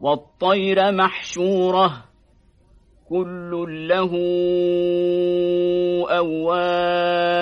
والطير محشورة كل له أواب.